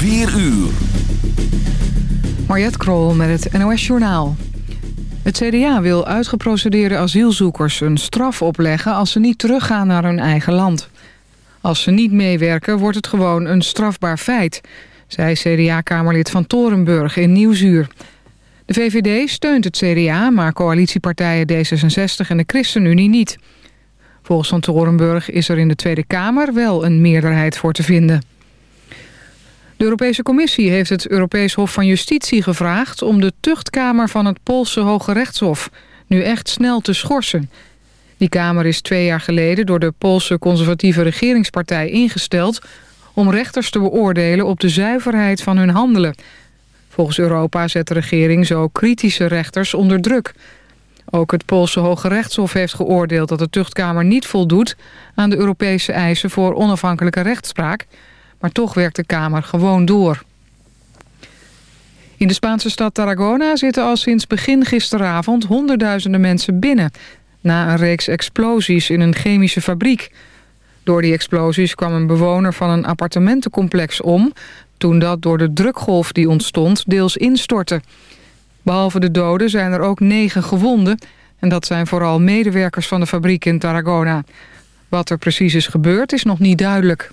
4 uur. Mariette Krol met het NOS Journaal. Het CDA wil uitgeprocedeerde asielzoekers een straf opleggen... als ze niet teruggaan naar hun eigen land. Als ze niet meewerken, wordt het gewoon een strafbaar feit... zei CDA-kamerlid van Torenburg in Nieuwsuur. De VVD steunt het CDA, maar coalitiepartijen D66 en de ChristenUnie niet. Volgens Van Torenburg is er in de Tweede Kamer wel een meerderheid voor te vinden. De Europese Commissie heeft het Europees Hof van Justitie gevraagd... om de tuchtkamer van het Poolse Hoge Rechtshof nu echt snel te schorsen. Die kamer is twee jaar geleden door de Poolse conservatieve regeringspartij ingesteld... om rechters te beoordelen op de zuiverheid van hun handelen. Volgens Europa zet de regering zo kritische rechters onder druk... Ook het Poolse Hoge Rechtshof heeft geoordeeld dat de tuchtkamer niet voldoet aan de Europese eisen voor onafhankelijke rechtspraak. Maar toch werkt de Kamer gewoon door. In de Spaanse stad Tarragona zitten al sinds begin gisteravond honderdduizenden mensen binnen... na een reeks explosies in een chemische fabriek. Door die explosies kwam een bewoner van een appartementencomplex om... toen dat door de drukgolf die ontstond deels instortte. Behalve de doden zijn er ook negen gewonden... en dat zijn vooral medewerkers van de fabriek in Tarragona. Wat er precies is gebeurd is nog niet duidelijk.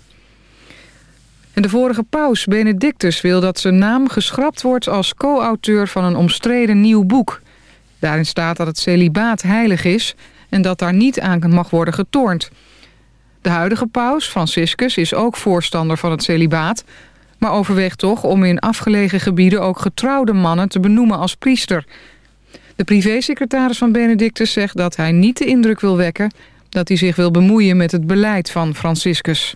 De vorige paus, Benedictus, wil dat zijn naam geschrapt wordt... als co-auteur van een omstreden nieuw boek. Daarin staat dat het celibaat heilig is... en dat daar niet aan mag worden getornd. De huidige paus, Franciscus, is ook voorstander van het celibaat... maar overweegt toch om in afgelegen gebieden... ook getrouwde mannen te benoemen als priester. De privésecretaris van Benedictus zegt dat hij niet de indruk wil wekken... dat hij zich wil bemoeien met het beleid van Franciscus.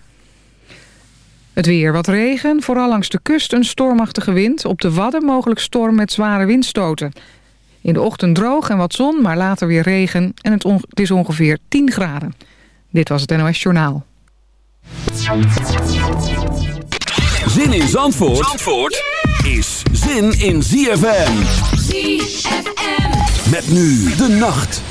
Het weer wat regen, vooral langs de kust een stormachtige wind. Op de Wadden mogelijk storm met zware windstoten. In de ochtend droog en wat zon, maar later weer regen. En het, het is ongeveer 10 graden. Dit was het NOS Journaal. Zin in Zandvoort, Zandvoort is zin in ZFM. ZFM. Met nu de nacht.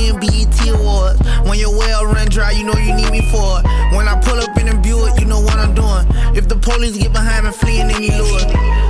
to follow me in BET Awards. When your well run dry, you know you need me for it. When I pull up in a Buick, you know what I'm doing. If the police get behind me, fleeing any lure.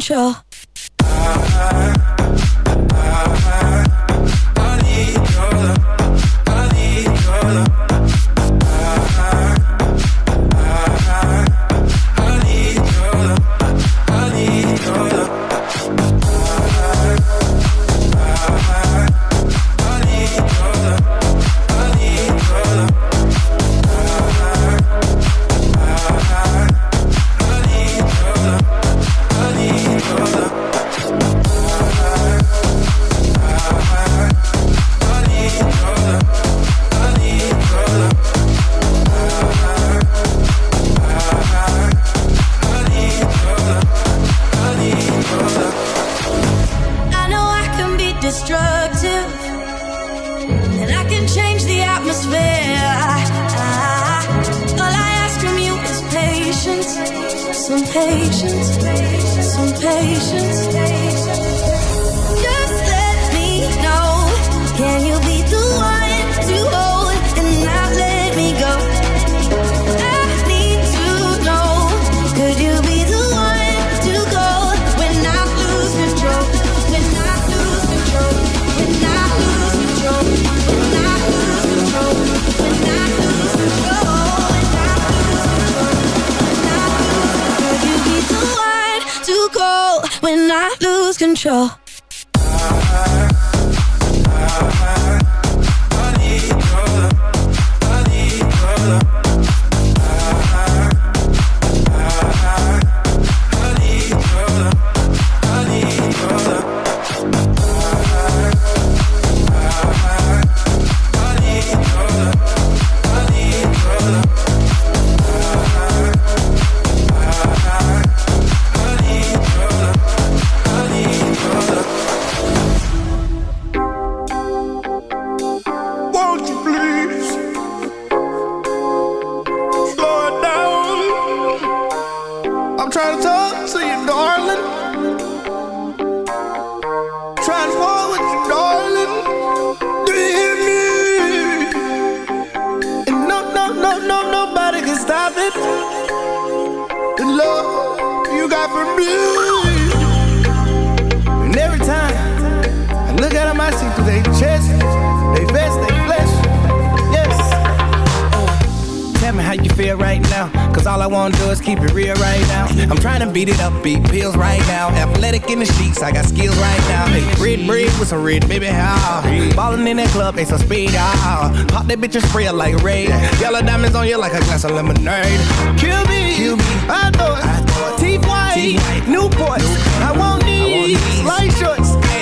Control? Beat it up, beat pills right now. Athletic in the sheets, I got skills right now. Hey, red bread with some red, baby, how? Ballin' in that club, they some speed, ah. Pop that bitch and spray it like raid. Yellow diamonds on you like a glass of lemonade. Kill me, Kill me. I thought, I thought. Teeth white, Newports. I want these, light shorts.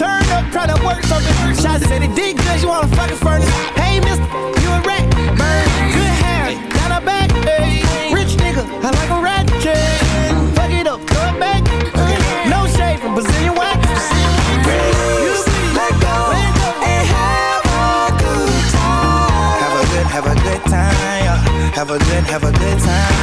turn up, trying to work something. Shots said it did good, you wanna fucking furnace. Hey, mister, you a rat. Burn, good hair, down her back. Hey, rich nigga, I like a rat chain. Fuck it up, throw it back. No shade from Brazilian wax. Have a good time. Have a good, have a good time. yeah. Have a good, have a good time.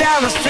Down the street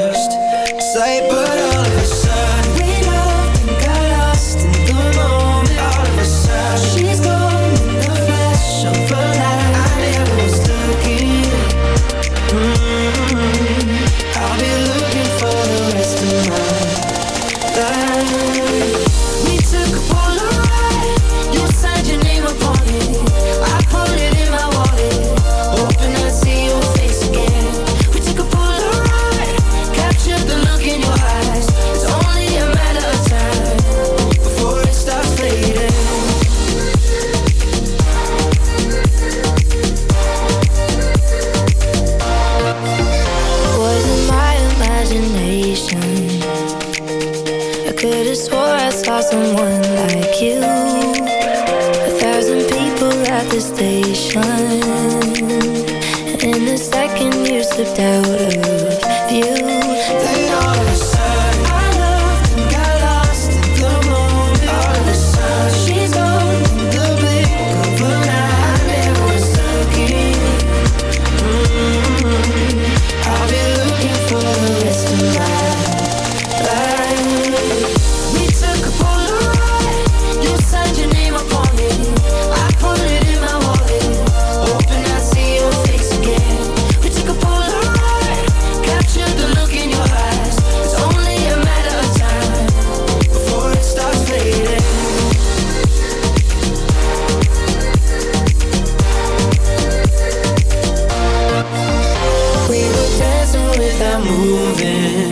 I'm moving.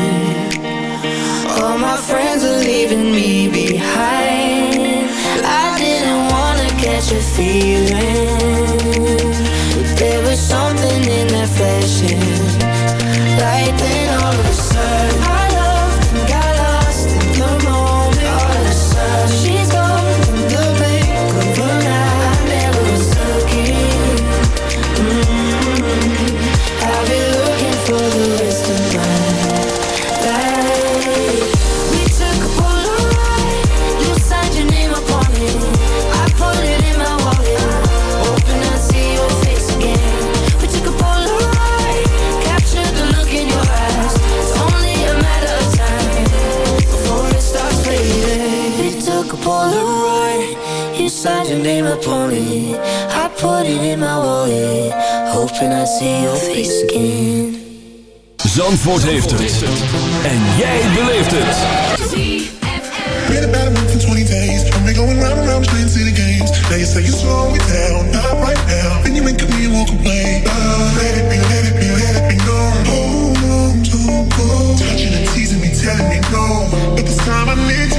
All my friends are leaving me behind. I didn't wanna catch a feeling. see your face again. Zandvoort heeft het. En jij beleeft het. Been about a for 20 days. I've been going round and round playing city games. Now say you slow me down, not right now. Then you make me walk away. Uh, let it be, let it be, let it. Oh, go. Touching and teasing me, telling me no. But this time I need you.